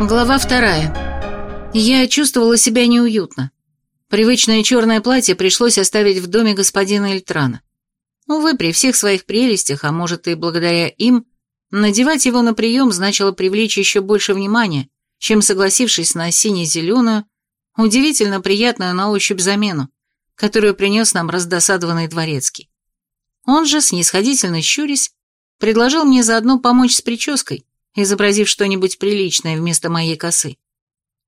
Глава вторая. Я чувствовала себя неуютно. Привычное черное платье пришлось оставить в доме господина Эльтрана. Увы, при всех своих прелестях, а может и благодаря им, надевать его на прием значило привлечь еще больше внимания, чем согласившись на сине-зеленую, удивительно приятную на ощупь замену, которую принес нам раздосадованный дворецкий. Он же, снисходительно щурясь, предложил мне заодно помочь с прической, изобразив что-нибудь приличное вместо моей косы.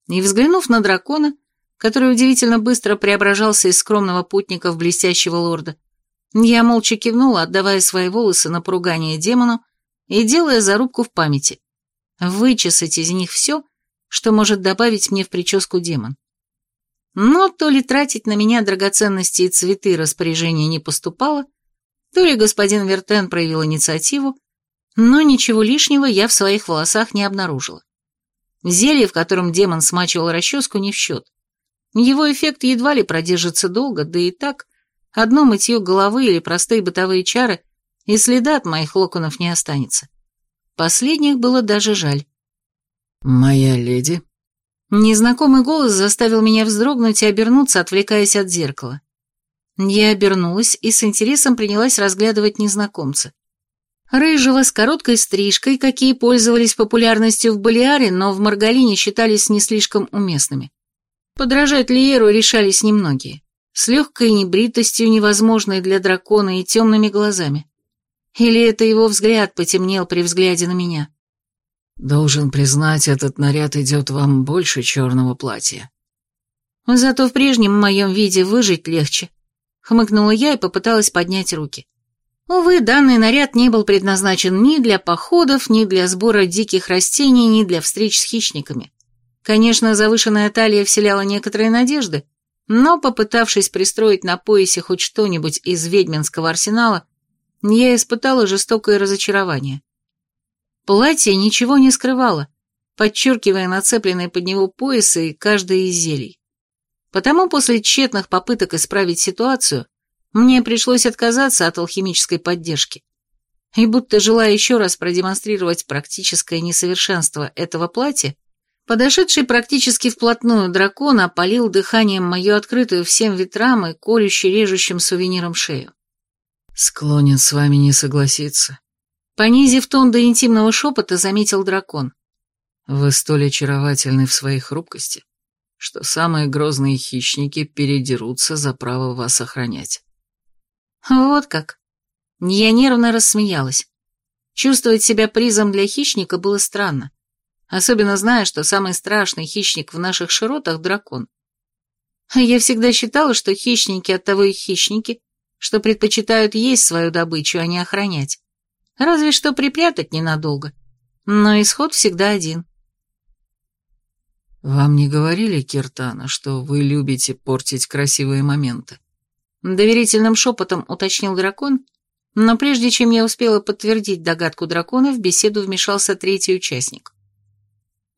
И взглянув на дракона, который удивительно быстро преображался из скромного путника в блестящего лорда, я молча кивнула, отдавая свои волосы на поругание демону и делая зарубку в памяти. Вычесать из них все, что может добавить мне в прическу демон. Но то ли тратить на меня драгоценности и цветы распоряжения не поступало, то ли господин Вертен проявил инициативу, но ничего лишнего я в своих волосах не обнаружила. Зелье, в котором демон смачивал расческу, не в счет. Его эффект едва ли продержится долго, да и так одно мытье головы или простые бытовые чары, и следа от моих локонов не останется. Последних было даже жаль. «Моя леди?» Незнакомый голос заставил меня вздрогнуть и обернуться, отвлекаясь от зеркала. Я обернулась и с интересом принялась разглядывать незнакомца. Рыжего с короткой стрижкой, какие пользовались популярностью в Балиаре, но в Маргалине считались не слишком уместными. Подражать Лиеру решались немногие. С легкой небритостью, невозможной для дракона, и темными глазами. Или это его взгляд потемнел при взгляде на меня? Должен признать, этот наряд идет вам больше черного платья. Зато в прежнем моем виде выжить легче. Хмыкнула я и попыталась поднять руки. Увы, данный наряд не был предназначен ни для походов, ни для сбора диких растений, ни для встреч с хищниками. Конечно, завышенная талия вселяла некоторые надежды, но, попытавшись пристроить на поясе хоть что-нибудь из ведьминского арсенала, я испытала жестокое разочарование. Платье ничего не скрывало, подчеркивая нацепленные под него поясы и каждое из зелий. Потому после тщетных попыток исправить ситуацию, мне пришлось отказаться от алхимической поддержки. И будто желая еще раз продемонстрировать практическое несовершенство этого платья, подошедший практически вплотную дракон опалил дыханием мою открытую всем ветрам и колюще-режущим сувениром шею. «Склонен с вами не согласиться», Понизив тон до интимного шепота, заметил дракон. «Вы столь очаровательны в своей хрупкости, что самые грозные хищники передерутся за право вас охранять». «Вот как». Я нервно рассмеялась. Чувствовать себя призом для хищника было странно, особенно зная, что самый страшный хищник в наших широтах — дракон. Я всегда считала, что хищники оттого и хищники, что предпочитают есть свою добычу, а не охранять. Разве что припрятать ненадолго. Но исход всегда один. «Вам не говорили, Киртана, что вы любите портить красивые моменты?» Доверительным шепотом уточнил дракон, но прежде чем я успела подтвердить догадку дракона, в беседу вмешался третий участник.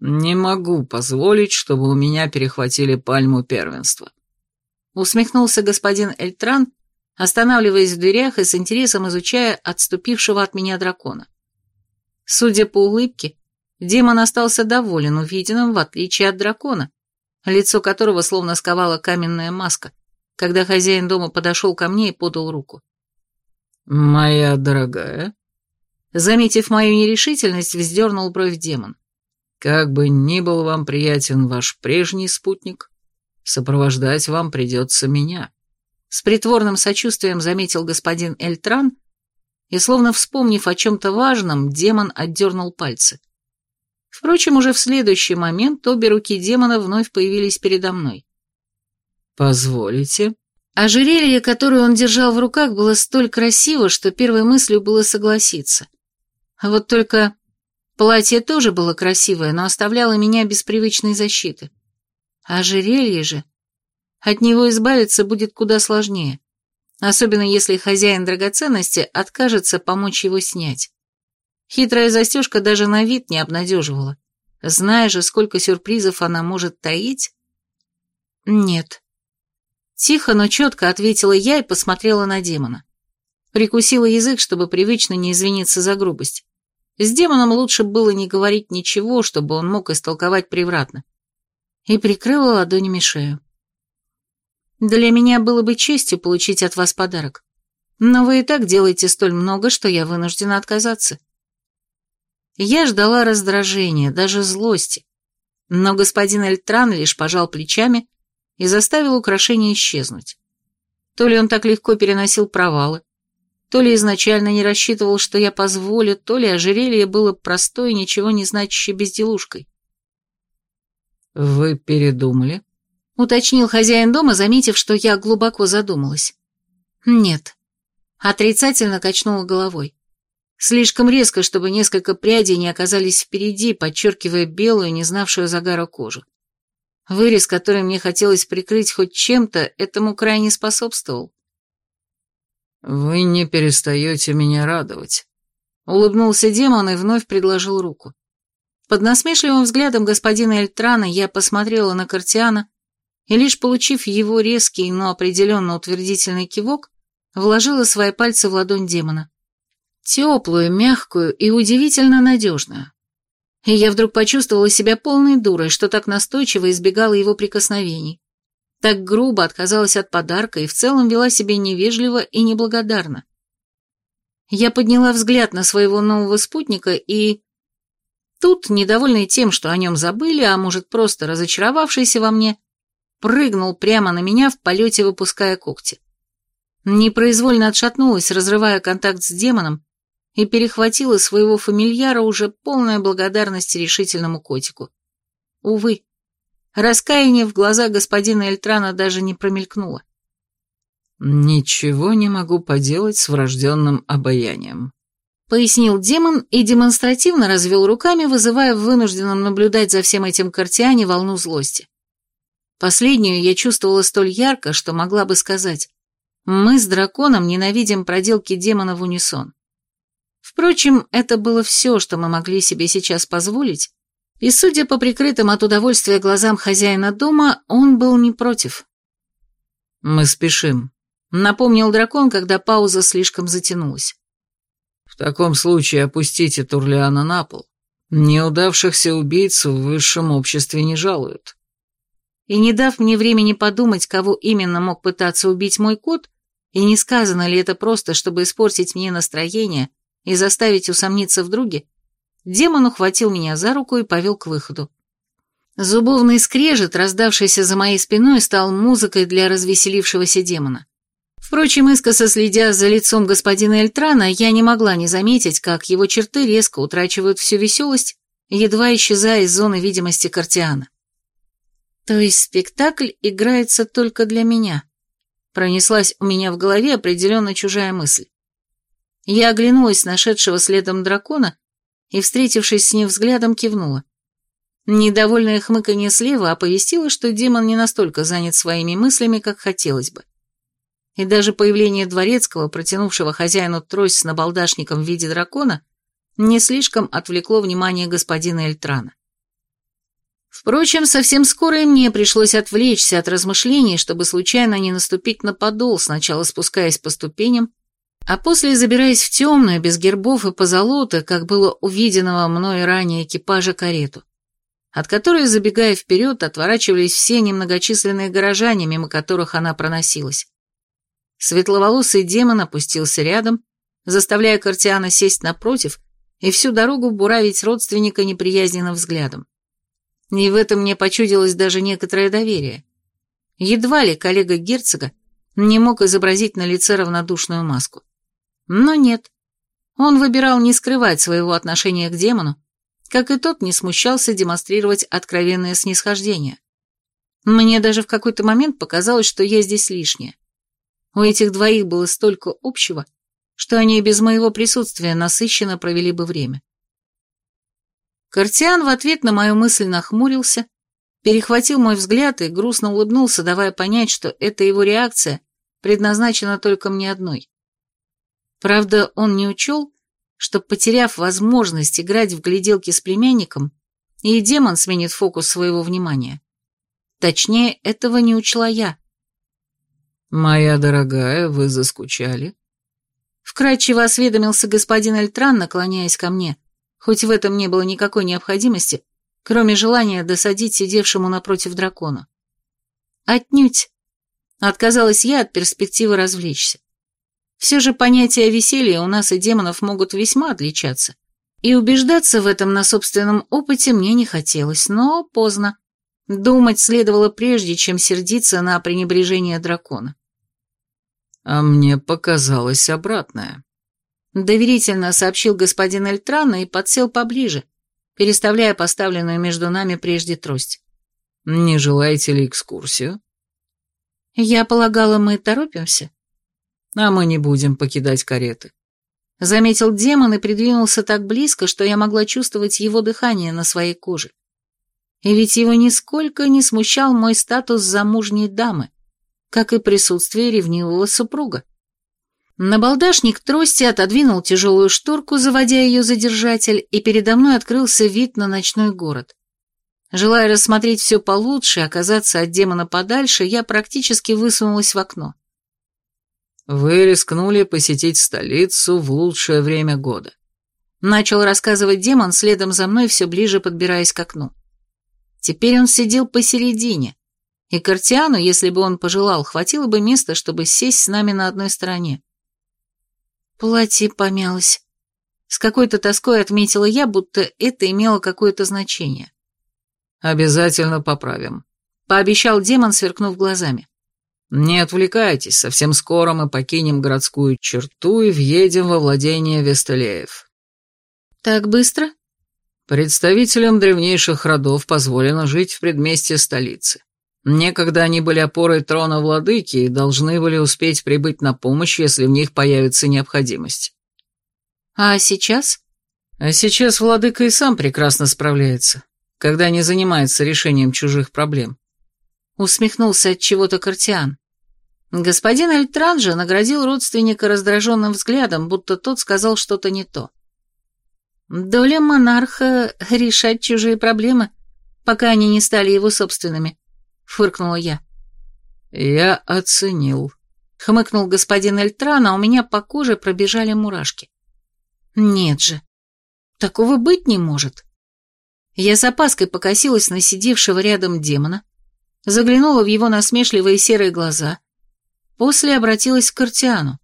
«Не могу позволить, чтобы у меня перехватили пальму первенства», усмехнулся господин Эльтран, останавливаясь в дверях и с интересом изучая отступившего от меня дракона. Судя по улыбке, демон остался доволен увиденным, в отличие от дракона, лицо которого словно сковала каменная маска, когда хозяин дома подошел ко мне и подал руку. «Моя дорогая», заметив мою нерешительность, вздернул бровь демон. «Как бы ни был вам приятен ваш прежний спутник, сопровождать вам придется меня». С притворным сочувствием заметил господин Эльтран, и, словно вспомнив о чем-то важном, демон отдернул пальцы. Впрочем, уже в следующий момент обе руки демона вновь появились передо мной. «Позволите?» Ожерелье, которое он держал в руках, было столь красиво, что первой мыслью было согласиться. Вот только платье тоже было красивое, но оставляло меня без привычной защиты. Ожерелье же... От него избавиться будет куда сложнее, особенно если хозяин драгоценности откажется помочь его снять. Хитрая застежка даже на вид не обнадеживала. Зная же, сколько сюрпризов она может таить... Нет. Тихо, но четко ответила я и посмотрела на демона. Прикусила язык, чтобы привычно не извиниться за грубость. С демоном лучше было не говорить ничего, чтобы он мог истолковать превратно. И прикрыла ладонями шею. Для меня было бы честью получить от вас подарок. Но вы и так делаете столь много, что я вынуждена отказаться. Я ждала раздражения, даже злости. Но господин Эльтран лишь пожал плечами и заставил украшение исчезнуть. То ли он так легко переносил провалы, то ли изначально не рассчитывал, что я позволю, то ли ожерелье было простой, ничего не значащей безделушкой. «Вы передумали?» — уточнил хозяин дома, заметив, что я глубоко задумалась. «Нет». Отрицательно качнула головой. Слишком резко, чтобы несколько прядей не оказались впереди, подчеркивая белую, не знавшую загара кожу. Вырез, который мне хотелось прикрыть хоть чем-то, этому крайне способствовал. «Вы не перестаете меня радовать», — улыбнулся демон и вновь предложил руку. Под насмешливым взглядом господина Эльтрана я посмотрела на Картиана и, лишь получив его резкий, но определенно утвердительный кивок, вложила свои пальцы в ладонь демона. Теплую, мягкую и удивительно надежную. И я вдруг почувствовала себя полной дурой, что так настойчиво избегала его прикосновений так грубо отказалась от подарка и в целом вела себя невежливо и неблагодарно. Я подняла взгляд на своего нового спутника и... Тут, недовольный тем, что о нем забыли, а может просто разочаровавшийся во мне, прыгнул прямо на меня в полете, выпуская когти. Непроизвольно отшатнулась, разрывая контакт с демоном, и перехватила своего фамильяра уже полная благодарность решительному котику. Увы, Раскаяние в глазах господина Эльтрана даже не промелькнуло. «Ничего не могу поделать с врожденным обаянием», — пояснил демон и демонстративно развел руками, вызывая в вынужденном наблюдать за всем этим картиане волну злости. Последнюю я чувствовала столь ярко, что могла бы сказать, мы с драконом ненавидим проделки демона в унисон. Впрочем, это было все, что мы могли себе сейчас позволить, и, судя по прикрытым от удовольствия глазам хозяина дома, он был не против. «Мы спешим», — напомнил дракон, когда пауза слишком затянулась. «В таком случае опустите Турлиана на пол. Неудавшихся убийц в высшем обществе не жалуют». И не дав мне времени подумать, кого именно мог пытаться убить мой кот, и не сказано ли это просто, чтобы испортить мне настроение и заставить усомниться в друге, Демон ухватил меня за руку и повел к выходу. Зубовный скрежет, раздавшийся за моей спиной, стал музыкой для развеселившегося демона. Впрочем, искоса следя за лицом господина Эльтрана, я не могла не заметить, как его черты резко утрачивают всю веселость, едва исчезая из зоны видимости Картиана. То есть спектакль играется только для меня. Пронеслась у меня в голове определенно чужая мысль. Я оглянулась на шедшего следом дракона и, встретившись с ним взглядом, кивнула. Недовольное хмыканье слева оповестило, что демон не настолько занят своими мыслями, как хотелось бы. И даже появление дворецкого, протянувшего хозяину трость с набалдашником в виде дракона, не слишком отвлекло внимание господина Эльтрана. Впрочем, совсем скоро и мне пришлось отвлечься от размышлений, чтобы случайно не наступить на подол, сначала спускаясь по ступеням, а после забираясь в темную, без гербов и позолоты, как было увиденного мной ранее экипажа карету, от которой, забегая вперед, отворачивались все немногочисленные горожане, мимо которых она проносилась. Светловолосый демон опустился рядом, заставляя Картиана сесть напротив и всю дорогу буравить родственника неприязненным взглядом. И в этом мне почудилось даже некоторое доверие. Едва ли коллега герцога не мог изобразить на лице равнодушную маску. Но нет. Он выбирал не скрывать своего отношения к демону, как и тот не смущался демонстрировать откровенное снисхождение. Мне даже в какой-то момент показалось, что я здесь лишняя. У этих двоих было столько общего, что они без моего присутствия насыщенно провели бы время. Картиан в ответ на мою мысль нахмурился, перехватил мой взгляд и грустно улыбнулся, давая понять, что эта его реакция предназначена только мне одной. Правда, он не учел, что, потеряв возможность играть в гляделки с племянником, и демон сменит фокус своего внимания. Точнее, этого не учла я. «Моя дорогая, вы заскучали?» Вкратчиво осведомился господин Эльтран, наклоняясь ко мне, хоть в этом не было никакой необходимости, кроме желания досадить сидевшему напротив дракона. Отнюдь. Отказалась я от перспективы развлечься. Все же понятия веселья у нас и демонов могут весьма отличаться. И убеждаться в этом на собственном опыте мне не хотелось, но поздно. Думать следовало прежде, чем сердиться на пренебрежение дракона. А мне показалось обратное. Доверительно сообщил господин Эльтрана и подсел поближе, переставляя поставленную между нами прежде трость. Не желаете ли экскурсию? Я полагала, мы торопимся. А мы не будем покидать кареты. Заметил демон и придвинулся так близко, что я могла чувствовать его дыхание на своей коже. И ведь его нисколько не смущал мой статус замужней дамы, как и присутствие ревнивого супруга. Набалдашник трости отодвинул тяжелую шторку, заводя ее задержатель, и передо мной открылся вид на ночной город. Желая рассмотреть все получше, оказаться от демона подальше, я практически высунулась в окно. Вы рискнули посетить столицу в лучшее время года. Начал рассказывать демон, следом за мной все ближе подбираясь к окну. Теперь он сидел посередине, и Картиану, если бы он пожелал, хватило бы места, чтобы сесть с нами на одной стороне. Платье помялось. С какой-то тоской отметила я, будто это имело какое-то значение. «Обязательно поправим», — пообещал демон, сверкнув глазами. «Не отвлекайтесь, совсем скоро мы покинем городскую черту и въедем во владение Вестелеев». «Так быстро?» Представителям древнейших родов позволено жить в предместье столицы. Некогда они были опорой трона владыки и должны были успеть прибыть на помощь, если в них появится необходимость. А сейчас? А сейчас владыка и сам прекрасно справляется когда не занимается решением чужих проблем. Усмехнулся от чего-то Картиан. Господин Альтран же наградил родственника раздраженным взглядом, будто тот сказал что-то не то. Доля монарха — решать чужие проблемы, пока они не стали его собственными, — фыркнула я. Я оценил. Хмыкнул господин Эльтран, а у меня по коже пробежали мурашки. Нет же, такого быть не может. Я с опаской покосилась на сидевшего рядом демона, заглянула в его насмешливые серые глаза, после обратилась к Картиану.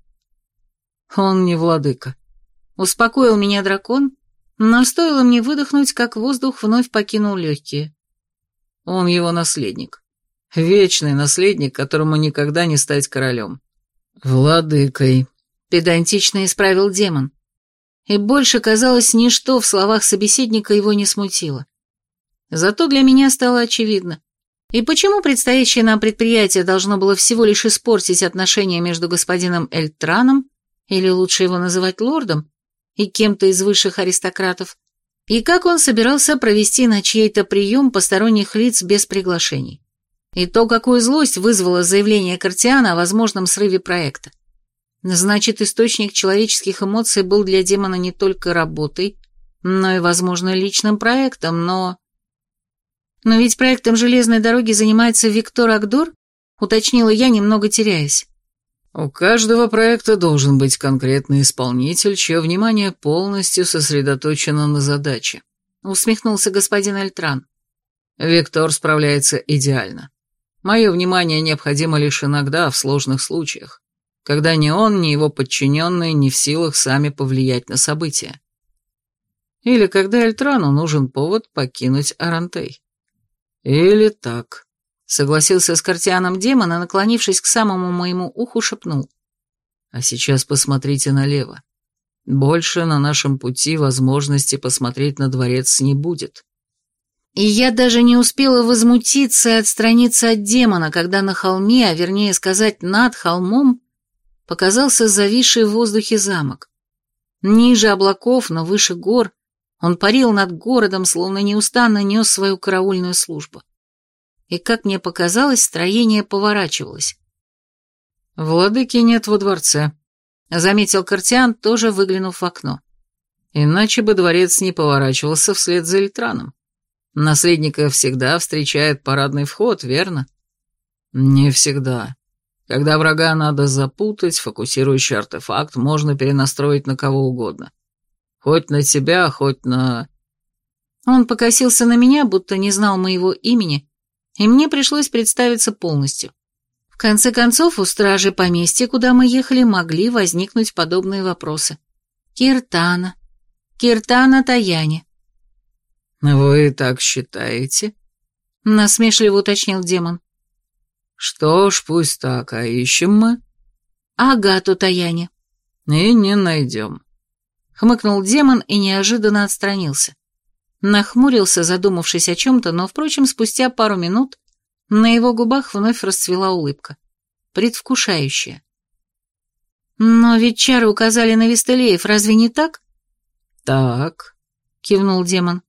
«Он не владыка», — успокоил меня дракон, но стоило мне выдохнуть, как воздух вновь покинул легкие. «Он его наследник. Вечный наследник, которому никогда не стать королем. Владыкой», — педантично исправил демон и больше, казалось, ничто в словах собеседника его не смутило. Зато для меня стало очевидно. И почему предстоящее нам предприятие должно было всего лишь испортить отношения между господином Эльтраном, или лучше его называть лордом, и кем-то из высших аристократов, и как он собирался провести на чей-то прием посторонних лиц без приглашений. И то, какую злость вызвало заявление Картиана о возможном срыве проекта. Значит, источник человеческих эмоций был для демона не только работой, но и, возможно, личным проектом, но... Но ведь проектом железной дороги занимается Виктор Агдор, уточнила я, немного теряясь. У каждого проекта должен быть конкретный исполнитель, чье внимание полностью сосредоточено на задаче. Усмехнулся господин Альтран. Виктор справляется идеально. Мое внимание необходимо лишь иногда в сложных случаях когда ни он, ни его подчиненные не в силах сами повлиять на события. Или когда Эльтрану нужен повод покинуть Арантей. Или так. Согласился с Картианом демон и, наклонившись к самому моему уху, шепнул. А сейчас посмотрите налево. Больше на нашем пути возможности посмотреть на дворец не будет. И я даже не успела возмутиться и отстраниться от демона, когда на холме, а вернее сказать над холмом, показался зависший в воздухе замок. Ниже облаков, но выше гор, он парил над городом, словно неустанно нес свою караульную службу. И, как мне показалось, строение поворачивалось. «Владыки нет во дворце», — заметил Картиан, тоже выглянув в окно. «Иначе бы дворец не поворачивался вслед за Эльтраном. Наследника всегда встречает парадный вход, верно?» «Не всегда», когда врага надо запутать, фокусирующий артефакт можно перенастроить на кого угодно. Хоть на тебя, хоть на...» Он покосился на меня, будто не знал моего имени, и мне пришлось представиться полностью. В конце концов, у стражи поместья, куда мы ехали, могли возникнуть подобные вопросы. Киртана. Киртана Таяни. «Вы так считаете?» — насмешливо уточнил демон. «Что ж, пусть так, а ищем мы?» «Агату Таяни». «И не найдем», — хмыкнул демон и неожиданно отстранился. Нахмурился, задумавшись о чем-то, но, впрочем, спустя пару минут на его губах вновь расцвела улыбка. Предвкушающая. «Но ведь чары указали на Вестелеев, разве не так?» «Так», — кивнул демон.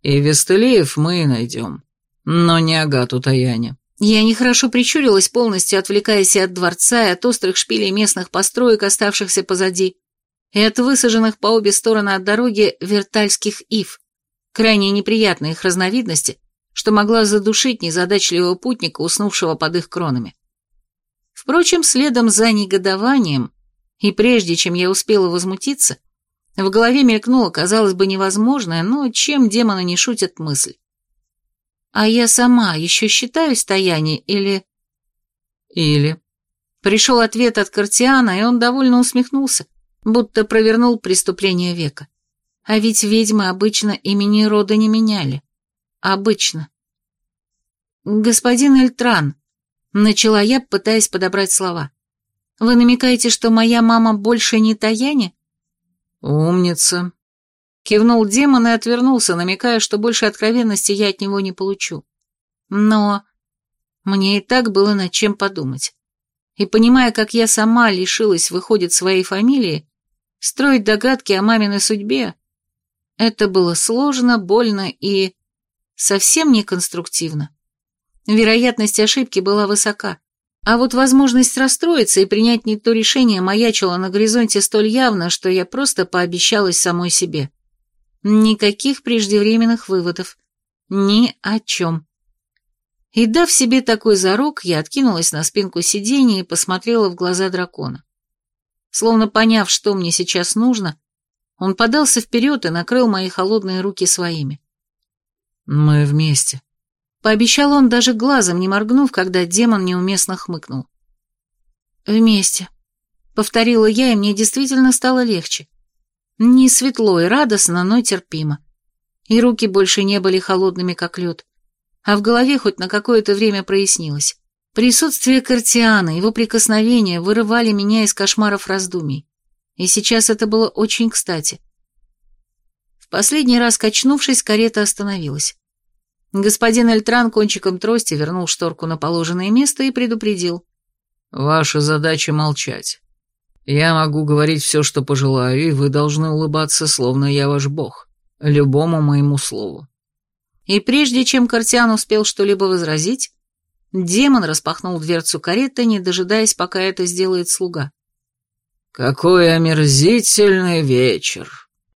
И Вестелеев мы и найдем. Но не Агату Таяне. Я нехорошо причурилась, полностью отвлекаясь и от дворца, и от острых шпилей местных построек, оставшихся позади, и от высаженных по обе стороны от дороги вертальских ив, крайне неприятной их разновидности, что могла задушить незадачливого путника, уснувшего под их кронами. Впрочем, следом за негодованием, и прежде чем я успела возмутиться, в голове мелькнула, казалось бы, невозможная, но чем демоны не шутят мысль. А я сама еще считаюсь Таяни или... Или... Пришел ответ от Картиана, и он довольно усмехнулся, будто провернул преступление века. А ведь ведьмы обычно имени рода не меняли. Обычно. «Господин Эльтран», — начала я, пытаясь подобрать слова, — «вы намекаете, что моя мама больше не Таяни?» «Умница», — кивнул демон и отвернулся, намекая, что больше откровенности я от него не получу. Но мне и так было над чем подумать. И понимая, как я сама лишилась, выходит, своей фамилии, строить догадки о маминой судьбе, это было сложно, больно и совсем неконструктивно. Вероятность ошибки была высока. А вот возможность расстроиться и принять не то решение маячила на горизонте столь явно, что я просто пообещалась самой себе. Никаких преждевременных выводов. Ни о чем. И дав себе такой зарок, я откинулась на спинку сиденья и посмотрела в глаза дракона. Словно поняв, что мне сейчас нужно, он подался вперед и накрыл мои холодные руки своими. «Мы вместе», Пообещал он, даже глазом не моргнув, когда демон неуместно хмыкнул. «Вместе», — повторила я, и мне действительно стало легче. Не светло и радостно, но терпимо. И руки больше не были холодными, как лед. А в голове хоть на какое-то время прояснилось. Присутствие Картиана, его прикосновения вырывали меня из кошмаров раздумий. И сейчас это было очень кстати. В последний раз качнувшись, карета остановилась. Господин Эльтран кончиком трости вернул шторку на положенное место и предупредил. «Ваша задача молчать. Я могу говорить все, что пожелаю, и вы должны улыбаться, словно я ваш бог, любому моему слову». И прежде чем Картиан успел что-либо возразить, демон распахнул дверцу кареты, не дожидаясь, пока это сделает слуга. «Какой омерзительный вечер!»